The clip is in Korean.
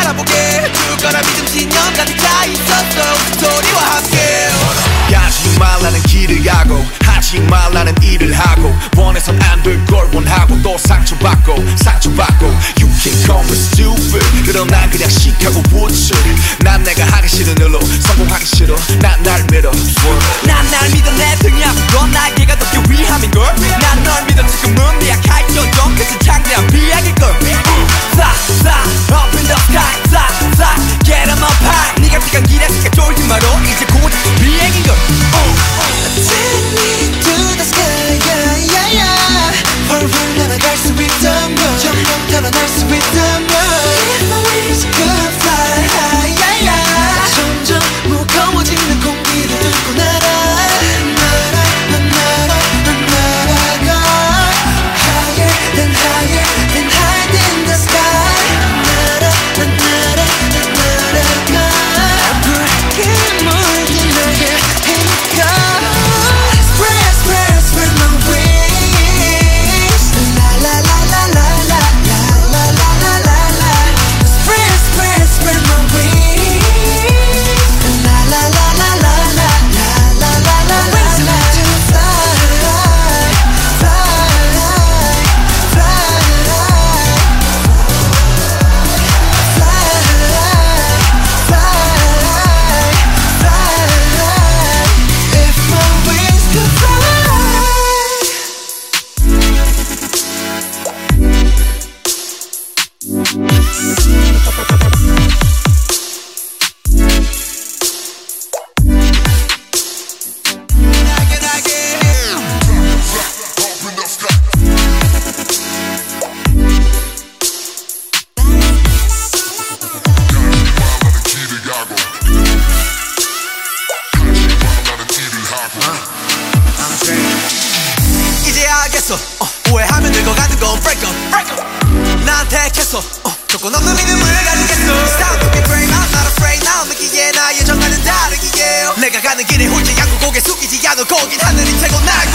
알아보게. 해줄 거라 믿음 신념 가득 차 있었어. 스토리와 함께. 하지 말라는 길을 가고 하지 말라는 일을 하고 원해선 안될걸 원하고 또 상처받고 상처받고. You can call me stupid. 그럼 난 그냥 시카고 부츠. 난 내가 하기 싫은 일로 성공하기 싫어. 난 날 믿어. 난 날 믿어 내 등이 아 알겠어. 어, 오해하면 늙어가는 건 break up, break up. 난 택했어. 어, 조건 없는 믿음을 가지겠어. To be brave I'm not afraid 나 느끼기에 나의 정가는 다르기에. 내가 가는 길에 홀지 않고 고개 숙이지 않아. 거긴 하늘이 최고 uh.